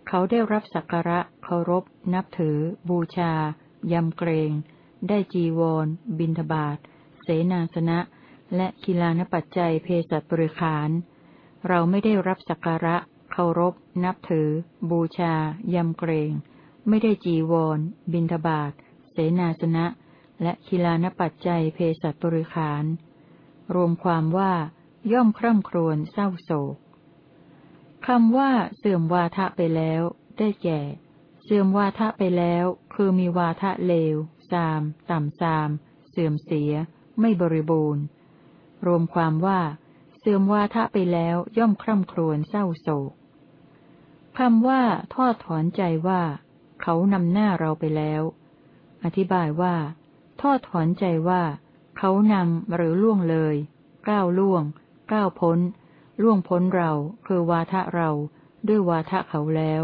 เขาได้รับสักการะ เคารพ นับถือ บูชา ยำเกรง ได้จีวร บินทบาทเสนาสนะ และกิลานปัจจัยเพศบริขาร เราไม่ได้รับสักการะ เคารพ นับถือ บูชา ยำเกรง ไม่ได้จีวร บินทบาทเสนาสนะ และคิลานปัจจัยเพศัตบริขาร รวมความว่า ย่อมคร่ำครวญเศร้าโศกคำว่าเสื่อมวาทะไปแล้ว ได้แก่ เสื่อมวาทะไปแล้ว คือมีวาทะเลว ซาม ต่ำซาม เสื่อมเสีย ไม่บริบูรณ์ รวมความว่า เสื่อมวาทะไปแล้วย่อมคร่ำครวญเศร้าโศกคำว่า ทอดถอนใจว่า เขานำหน้าเราไปแล้ว อธิบายว่า ทอดถอนใจว่า เขานำหรือล่วงเลย ก้าวล่วง ก้าวพ้น ล่วงพ้นเราคือวาทะเรา ด้วยวาทะเขาแล้ว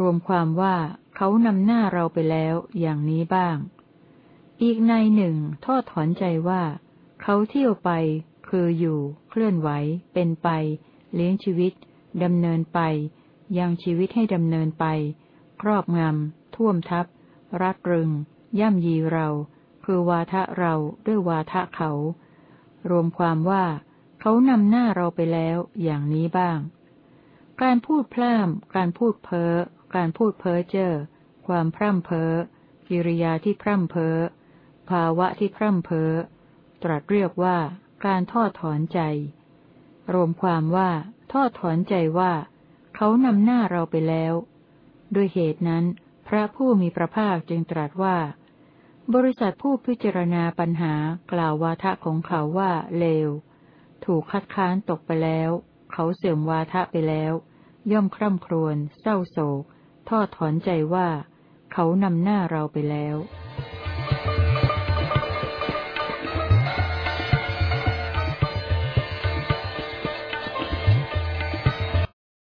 รวมความว่า เขานำหน้าเราไปแล้ว อย่างนี้บ้าง อีกในหนึ่งทอดถอนใจว่า เขาเที่ยวไป คืออยู่ เคลื่อนไหว เป็นไป เลี้ยงชีวิตดำเนินไป ยังชีวิตให้ดำเนินไป ครอบงำ ท่วมทับ รัดรึง ย่ำยีเรา คือวาทะเราด้วยวาทะเขา รวมความว่า เขานำหน้าเราไปแล้ว อย่างนี้บ้าง การพูดพร่ำการพูดเพ้อ การพูดเพ้อเจ้อ ความพร่ำเพ้อ กิริยาที่พร่ำเพ้อ ภาวะที่พร่ำเพ้อ ตรัสเรียกว่า การทอดถอนใจ รวมความว่าทอดถอนใจว่า เขานำหน้าเราไปแล้ว ด้วยเหตุนั้น พระผู้มีพระภาคจึงตรัสว่า บริษัทผู้พิจารณาปัญหากล่าววาทะของเขาว่าเลว ถูกคัดค้านตกไปแล้ว เขาเสื่อมวาทะไปแล้วย่อมคร่ำครวญเศร้าโศก ทอดถอนใจว่า เขานำหน้าเราไปแล้ว